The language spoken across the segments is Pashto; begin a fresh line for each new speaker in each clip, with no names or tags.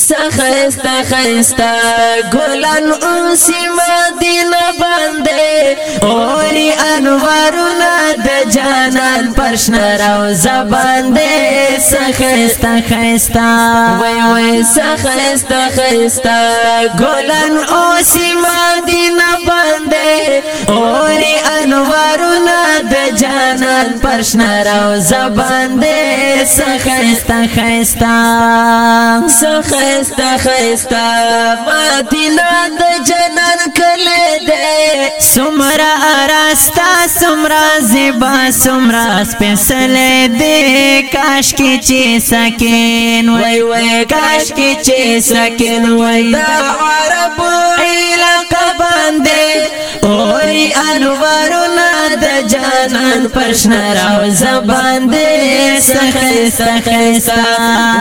سخستا خستا گلن اوسی مدینہ باندے اولی انوارنا د جانان پرشنا روزا باندے سخستا خستا وی وی سخستا خستا گلن اوسی مدینہ باندے اولی انوارنا د جانان پرشنا روزا باندے سخستا خستا سخستا خیستا خیستا مدینہ د جنن کله دې سمرا راستا سمرا زیبا سمرا سپیسل دې کاش کې چې سکین وای وای کاش کې چې سکین وای دا عرب علاقه باندې ځان پرشن راو زبان دې سخيستا خيستا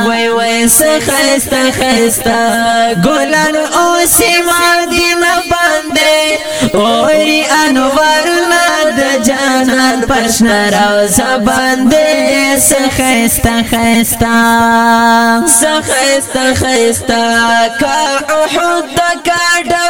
وای وای سخيستا خيستا ګلان او سیما دې نه باندې اوري انوار نه د جانان پرشن راو زبان دې سخيستا خيستا سخيستا خيستا کا احد کا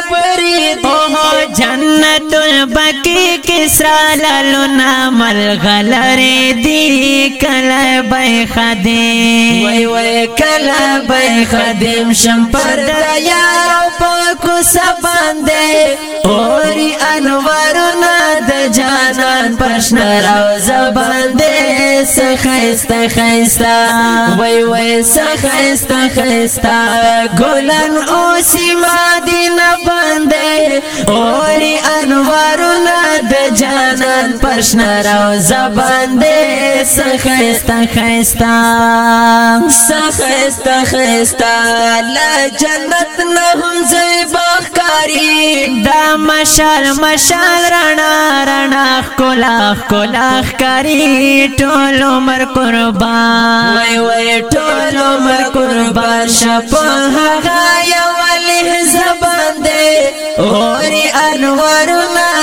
جنت البقی کسرا لالونا ملغلر دی کل بی خدیم وی وی کل بی خدیم شم پر دیار و پاکو سبانده اوری انوارنا د جانان پشن رو زبانده سخیست خیستا وی وی سخیست خیستا گلن اوسی ما دی نبان اوري انوارونه د جانان پرشن راو زبان دې سخيستا خيستا سخيستا خيستا لا جنت نه هم زيبا کاری دا مشال مشال رڼا رڼا کولا کولا کاری ټول عمر قربان وای وای ټول عمر قربان شپه هغه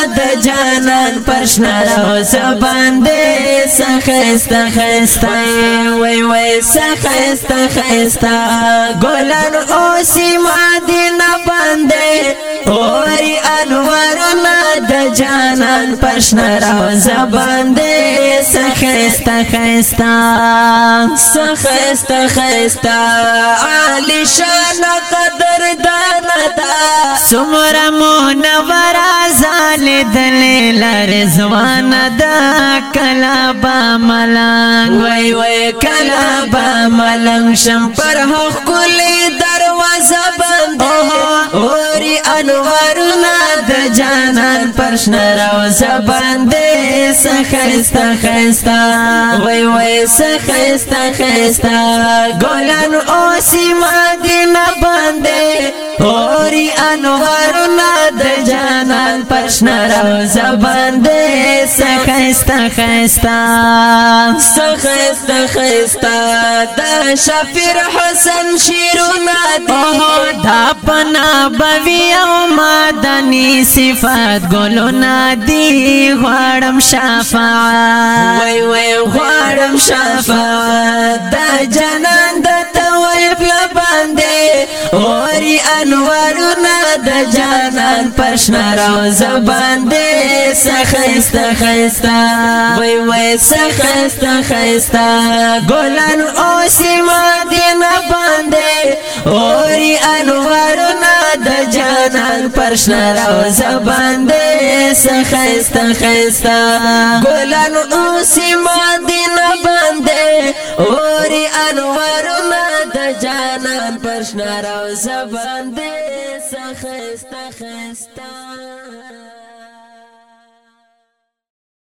د جانان پرشنا راو سباندې سخستا خستا وای وای سخستا خستا ګلن او سیما دین باندې اوري انور نه د جانان پرشنا راو سباندې سخستا خستا سخستا خستا علی شان سمر مونور ازال دل لرزوان دا کلا با ملنگ وی وی کلا با ملنگ شم پر حق کل دروازه بنده اوری انوارنا د جانا فرش نراو زبان دې سخيستا خيستا وی وای سخيستا خیستا گولن او سیما دې نه اوری اوري انوارونه د جانان فرش نراو زبان دې سخيستا خيستا سخيستا خیستا دا شفیر حسن شیرو دې دا پنا بوي او مادنی صفات گولن ګلو نادي غړم شفاعت وای وای غړم شفاعت د جنان د تویب باندې اوري انوارونه د جانان پښنا روز باندې سخيستا خيستا وای وای سخيستا خيستا ګلن اوسې ما دینه ځان پرشنا راو زبان دې سخيستا خيستا ګلان اوسې ما دین باندې اوري انوار ما د جانان پرشنا راو زبان دې سخيستا خيستا